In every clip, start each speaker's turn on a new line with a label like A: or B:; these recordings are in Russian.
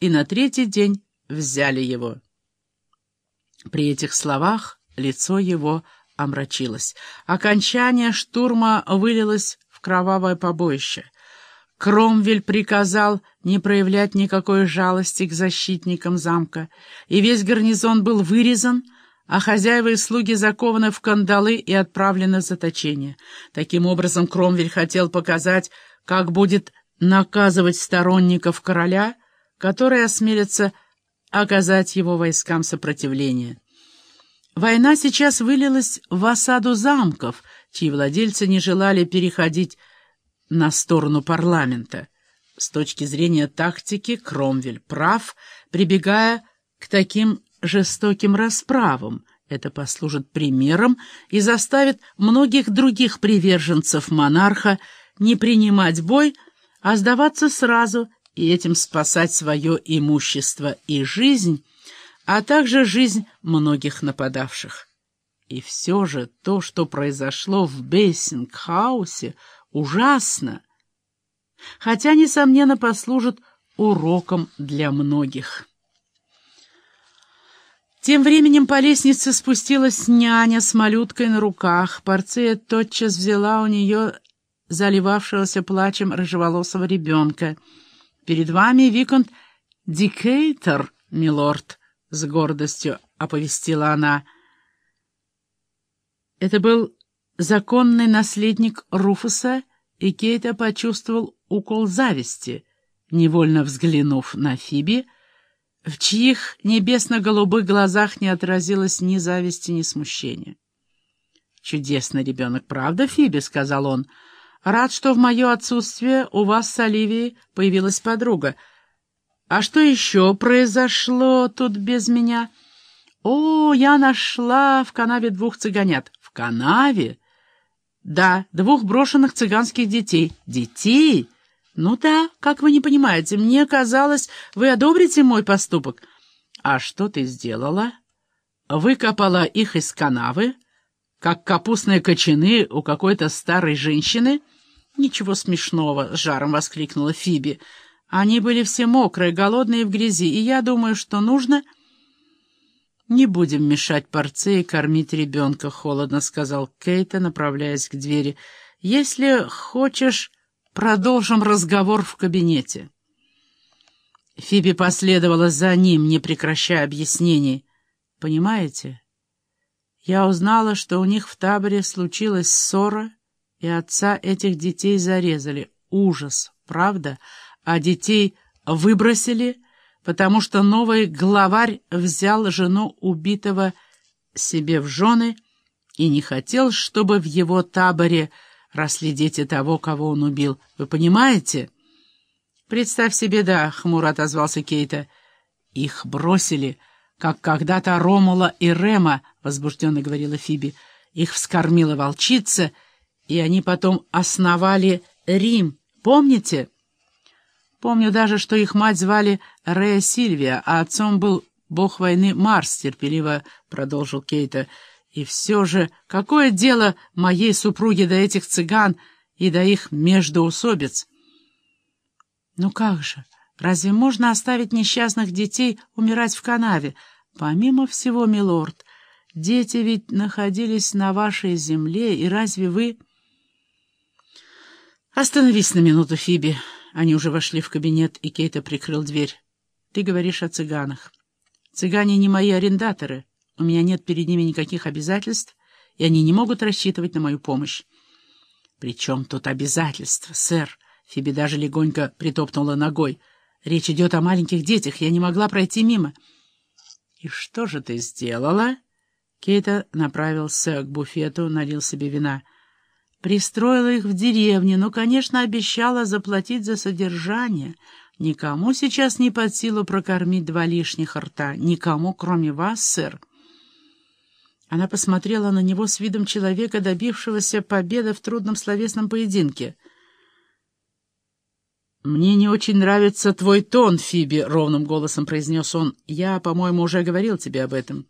A: и на третий день взяли его. При этих словах лицо его омрачилось. Окончание штурма вылилось в кровавое побоище. Кромвель приказал не проявлять никакой жалости к защитникам замка, и весь гарнизон был вырезан, а хозяева и слуги закованы в кандалы и отправлены в заточение. Таким образом, Кромвель хотел показать, как будет наказывать сторонников короля, которые осмелятся оказать его войскам сопротивление. Война сейчас вылилась в осаду замков, чьи владельцы не желали переходить на сторону парламента. С точки зрения тактики Кромвель прав, прибегая к таким жестоким расправам. Это послужит примером и заставит многих других приверженцев монарха не принимать бой, а сдаваться сразу и этим спасать свое имущество и жизнь, а также жизнь многих нападавших. И все же то, что произошло в Бейсингхаусе, ужасно, хотя, несомненно, послужит уроком для многих. Тем временем по лестнице спустилась няня с малюткой на руках. Порция тотчас взяла у нее заливавшегося плачем рыжеволосого ребенка. «Перед вами Виконт Дикейтер, милорд», — с гордостью оповестила она. Это был законный наследник Руфуса, и Кейта почувствовал укол зависти, невольно взглянув на Фиби, в чьих небесно-голубых глазах не отразилось ни зависти, ни смущения. «Чудесный ребенок, правда, Фиби?» — сказал он. «Рад, что в мое отсутствие у вас с Оливией появилась подруга. А что еще произошло тут без меня?» «О, я нашла в канаве двух цыганят». «В канаве?» «Да, двух брошенных цыганских детей». «Детей?» «Ну да, как вы не понимаете, мне казалось, вы одобрите мой поступок». «А что ты сделала?» «Выкопала их из канавы, как капустные кочаны у какой-то старой женщины?» «Ничего смешного», — с жаром воскликнула Фиби. «Они были все мокрые, голодные в грязи, и я думаю, что нужно...» «Не будем мешать порце и кормить ребенка», — холодно сказал Кейта, направляясь к двери. «Если хочешь...» Продолжим разговор в кабинете. Фиби последовала за ним, не прекращая объяснений. Понимаете? Я узнала, что у них в таборе случилась ссора, и отца этих детей зарезали. Ужас, правда? А детей выбросили, потому что новый главарь взял жену убитого себе в жены и не хотел, чтобы в его таборе росли дети того, кого он убил. Вы понимаете? Представь себе, да, — хмуро отозвался Кейта. Их бросили, как когда-то Ромула и Рема, — возбужденно говорила Фиби. Их вскормила волчица, и они потом основали Рим. Помните? Помню даже, что их мать звали Рея Сильвия, а отцом был бог войны Марс, — терпеливо продолжил Кейта. И все же, какое дело моей супруге до этих цыган и до их междоусобиц? Ну как же, разве можно оставить несчастных детей умирать в канаве? Помимо всего, милорд, дети ведь находились на вашей земле, и разве вы... Остановись на минуту, Фиби. Они уже вошли в кабинет, и Кейта прикрыл дверь. Ты говоришь о цыганах. Цыгане не мои арендаторы. У меня нет перед ними никаких обязательств, и они не могут рассчитывать на мою помощь. — При чем тут обязательства, сэр? Фиби даже легонько притопнула ногой. Речь идет о маленьких детях, я не могла пройти мимо. — И что же ты сделала? Кейта направился к буфету, налил себе вина. Пристроила их в деревне, но, конечно, обещала заплатить за содержание. Никому сейчас не под силу прокормить два лишних рта. Никому, кроме вас, сэр. Она посмотрела на него с видом человека, добившегося победы в трудном словесном поединке. «Мне не очень нравится твой тон, Фиби», — ровным голосом произнес он. «Я, по-моему, уже говорил тебе об этом».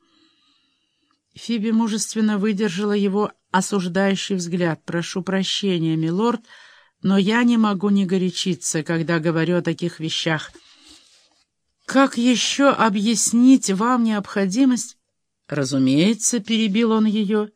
A: Фиби мужественно выдержала его осуждающий взгляд. «Прошу прощения, милорд, но я не могу не горячиться, когда говорю о таких вещах». как еще объяснить вам необходимость...» «Разумеется», — перебил он ее, —